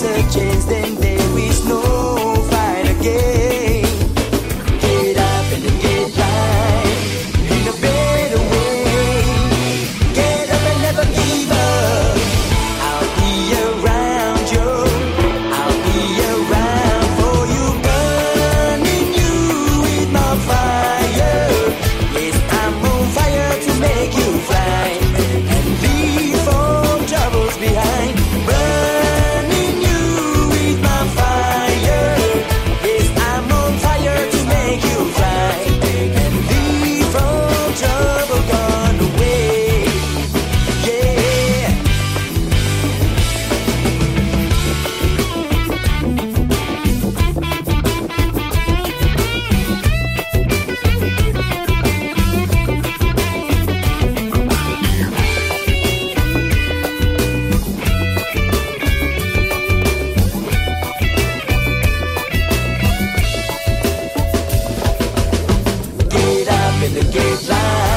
Such as them. in the gate line.